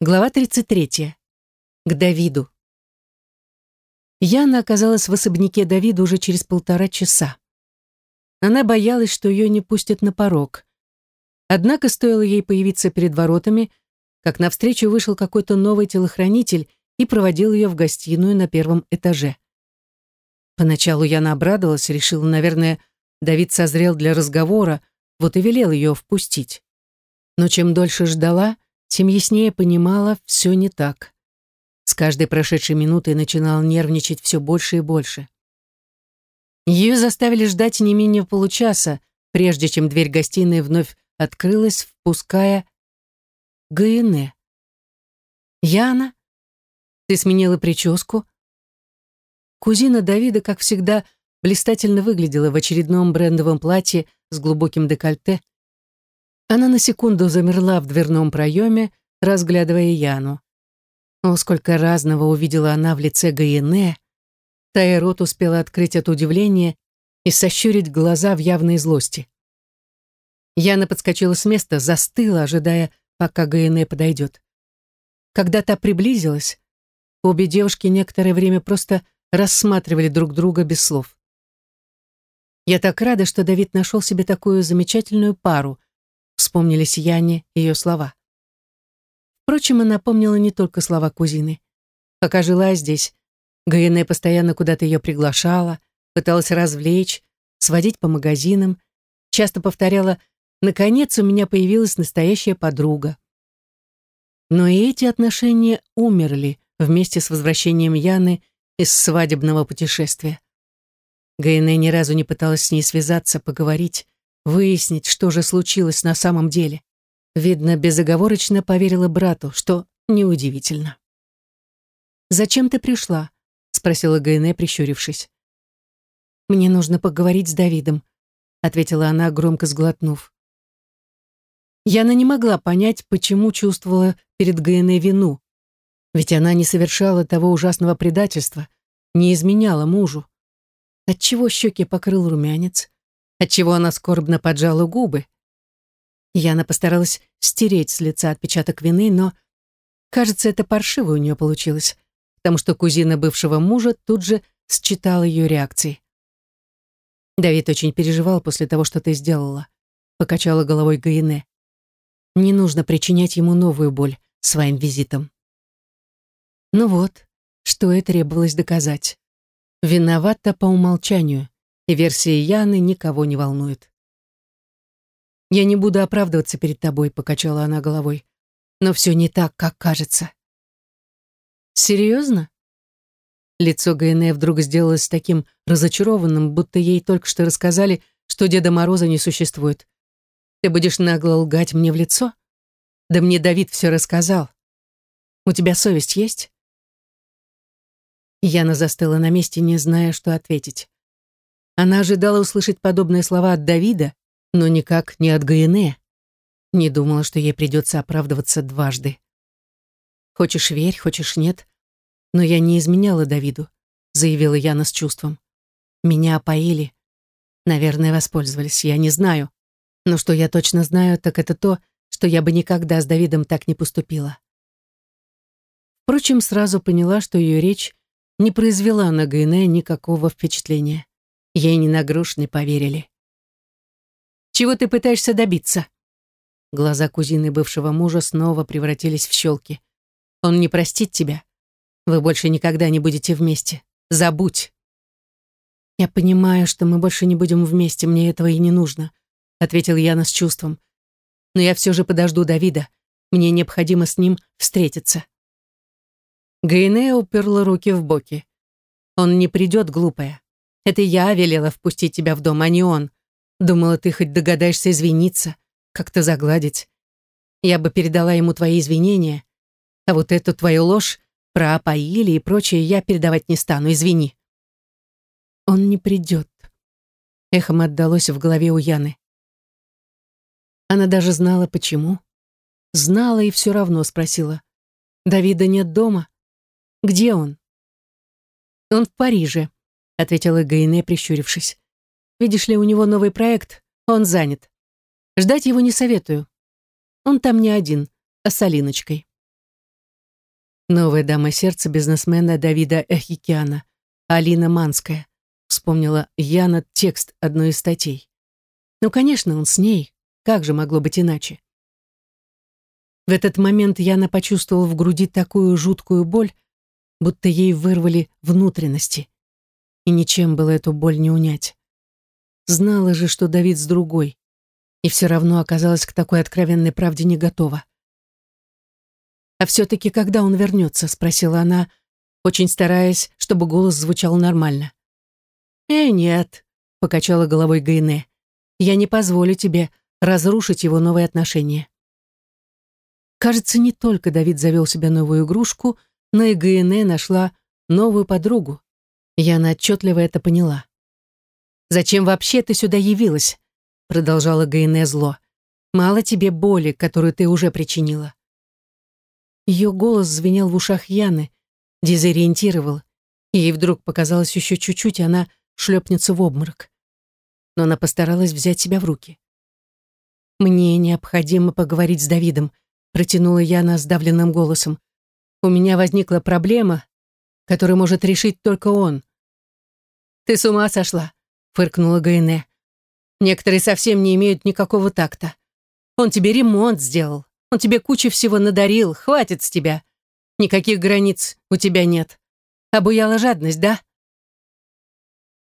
Глава 33. К Давиду. Яна оказалась в особняке Давида уже через полтора часа. Она боялась, что ее не пустят на порог. Однако стоило ей появиться перед воротами, как навстречу вышел какой-то новый телохранитель и проводил ее в гостиную на первом этаже. Поначалу Яна обрадовалась, решила, наверное, Давид созрел для разговора, вот и велел ее впустить. Но чем дольше ждала, тем яснее понимала, все не так. С каждой прошедшей минутой начинала нервничать все больше и больше. Ее заставили ждать не менее получаса, прежде чем дверь гостиной вновь открылась, впуская Гаене. «Яна, ты сменила прическу?» Кузина Давида, как всегда, блистательно выглядела в очередном брендовом платье с глубоким декольте, она на секунду замерла в дверном проеме, разглядывая Яну. О, сколько разного увидела она в лице Гаене. Тая рот успела открыть от удивления и сощурить глаза в явной злости. Яна подскочила с места, застыла, ожидая, пока Гаене подойдет. Когда та приблизилась, обе девушки некоторое время просто рассматривали друг друга без слов. «Я так рада, что Давид нашел себе такую замечательную пару», вспомнились Яне ее слова. Впрочем, она помнила не только слова кузины. Пока жила здесь, Гаене постоянно куда-то ее приглашала, пыталась развлечь, сводить по магазинам, часто повторяла «наконец у меня появилась настоящая подруга». Но и эти отношения умерли вместе с возвращением Яны из свадебного путешествия. Гаене ни разу не пыталась с ней связаться, поговорить, выяснить, что же случилось на самом деле. Видно, безоговорочно поверила брату, что неудивительно. «Зачем ты пришла?» — спросила Гайне, прищурившись. «Мне нужно поговорить с Давидом», — ответила она, громко сглотнув. Яна не могла понять, почему чувствовала перед Гайне вину, ведь она не совершала того ужасного предательства, не изменяла мужу. Отчего щеки покрыл румянец? Отчего она скорбно поджала губы. Яна постаралась стереть с лица отпечаток вины, но, кажется, это паршиво у нее получилось, потому что кузина бывшего мужа тут же считала ее реакции. «Давид очень переживал после того, что ты сделала», — покачала головой Гаине. «Не нужно причинять ему новую боль своим визитом». Ну вот, что и требовалось доказать. Виновата по умолчанию, и версия Яны никого не волнует. «Я не буду оправдываться перед тобой», — покачала она головой. «Но все не так, как кажется». «Серьезно?» Лицо Гайне вдруг сделалось таким разочарованным, будто ей только что рассказали, что Деда Мороза не существует. «Ты будешь нагло лгать мне в лицо? Да мне Давид все рассказал. У тебя совесть есть?» Яна застыла на месте, не зная, что ответить. Она ожидала услышать подобные слова от Давида, но никак не от Гаене. Не думала, что ей придется оправдываться дважды. «Хочешь верь, хочешь нет, но я не изменяла Давиду», заявила Яна с чувством. «Меня опоили. Наверное, воспользовались, я не знаю. Но что я точно знаю, так это то, что я бы никогда с Давидом так не поступила». Впрочем, сразу поняла, что ее речь не произвела на Гайне никакого впечатления. Ей ни на грош не поверили. «Чего ты пытаешься добиться?» Глаза кузины бывшего мужа снова превратились в щелки. «Он не простит тебя. Вы больше никогда не будете вместе. Забудь!» «Я понимаю, что мы больше не будем вместе, мне этого и не нужно», ответил Яна с чувством. «Но я все же подожду Давида. Мне необходимо с ним встретиться». Гайнея уперла руки в боки. «Он не придет, глупая. Это я велела впустить тебя в дом, а не он. Думала, ты хоть догадаешься извиниться, как-то загладить. Я бы передала ему твои извинения, а вот эту твою ложь про опоили и прочее я передавать не стану, извини. Он не придет. Эхом отдалось в голове у Яны. Она даже знала, почему. Знала и все равно спросила. Давида нет дома. Где он? Он в Париже ответила Гайне, прищурившись. «Видишь ли, у него новый проект, он занят. Ждать его не советую. Он там не один, а с Алиночкой». Новая дама сердца бизнесмена Давида Эхикяна, Алина Манская. Вспомнила Яна текст одной из статей. Ну, конечно, он с ней. Как же могло быть иначе? В этот момент Яна почувствовала в груди такую жуткую боль, будто ей вырвали внутренности. И ничем было эту боль не унять. Знала же, что Давид с другой, и все равно оказалась к такой откровенной правде не готова. «А все-таки когда он вернется?» — спросила она, очень стараясь, чтобы голос звучал нормально. «Э, нет», — покачала головой Гайне, — «я не позволю тебе разрушить его новые отношения». Кажется, не только Давид завел себе новую игрушку, но и Гайне нашла новую подругу. Яна отчетливо это поняла. «Зачем вообще ты сюда явилась?» — продолжала Гайне зло. «Мало тебе боли, которую ты уже причинила». Ее голос звенел в ушах Яны, дезориентировал. Ей вдруг показалось еще чуть-чуть, и она шлепнется в обморок. Но она постаралась взять себя в руки. «Мне необходимо поговорить с Давидом», протянула Яна сдавленным голосом. «У меня возникла проблема, которую может решить только он». «Ты с ума сошла?» фыркнула Гайне. «Некоторые совсем не имеют никакого такта. Он тебе ремонт сделал, он тебе кучу всего надарил, хватит с тебя. Никаких границ у тебя нет. Обуяла жадность, да?»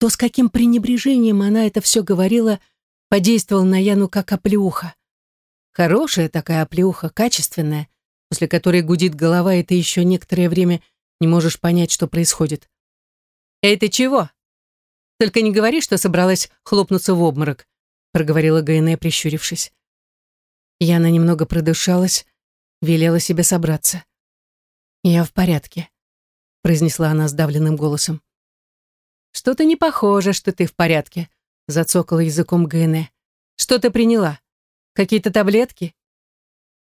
То, с каким пренебрежением она это все говорила, подействовал на Яну как оплеуха. Хорошая такая оплеуха, качественная, после которой гудит голова, и ты еще некоторое время не можешь понять, что происходит. «Эй, ты чего? Только не говори, что собралась хлопнуться в обморок», проговорила Гайне, прищурившись. Яна немного продышалась, велела себе собраться. «Я в порядке», произнесла она сдавленным голосом. «Что-то не похоже, что ты в порядке», зацокала языком Гайне. «Что ты приняла? Какие-то таблетки?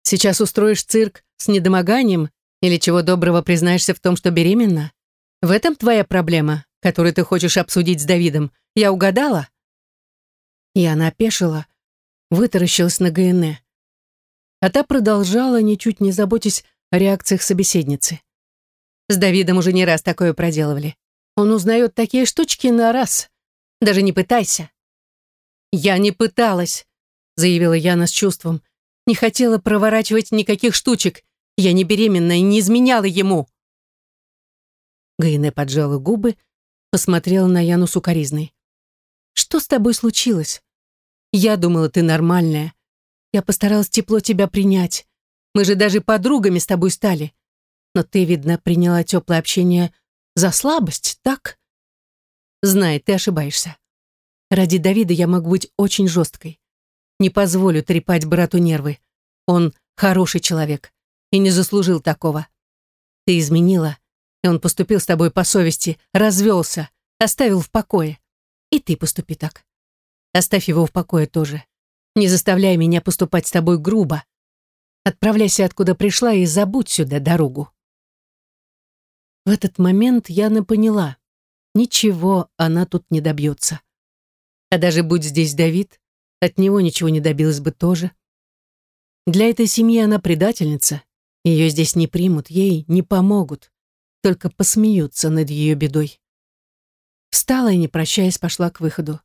Сейчас устроишь цирк с недомоганием или чего доброго признаешься в том, что беременна? В этом твоя проблема, которую ты хочешь обсудить с Давидом. Я угадала?» И она опешила, вытаращилась на ГНЭ. А та продолжала, ничуть не заботясь о реакциях собеседницы. С Давидом уже не раз такое проделывали. Он узнает такие штучки на раз. Даже не пытайся. Я не пыталась, заявила Яна с чувством. Не хотела проворачивать никаких штучек. Я не беременна и не изменяла ему. Гайне поджала губы, посмотрела на Яну сукоризной. «Что с тобой случилось? Я думала, ты нормальная. Я постаралась тепло тебя принять. Мы же даже подругами с тобой стали. Но ты, видно, приняла теплое общение за слабость, так? Знай, ты ошибаешься. Ради Давида я могу быть очень жесткой. Не позволю трепать брату нервы. Он хороший человек и не заслужил такого. Ты изменила, и он поступил с тобой по совести, развелся, оставил в покое. И ты поступи так. Оставь его в покое тоже. Не заставляй меня поступать с тобой грубо. Отправляйся, откуда пришла, и забудь сюда дорогу. В этот момент Яна поняла, ничего она тут не добьется. А даже будь здесь Давид, от него ничего не добилась бы тоже. Для этой семьи она предательница. Ее здесь не примут, ей не помогут. Только посмеются над ее бедой. Встала и, не прощаясь, пошла к выходу.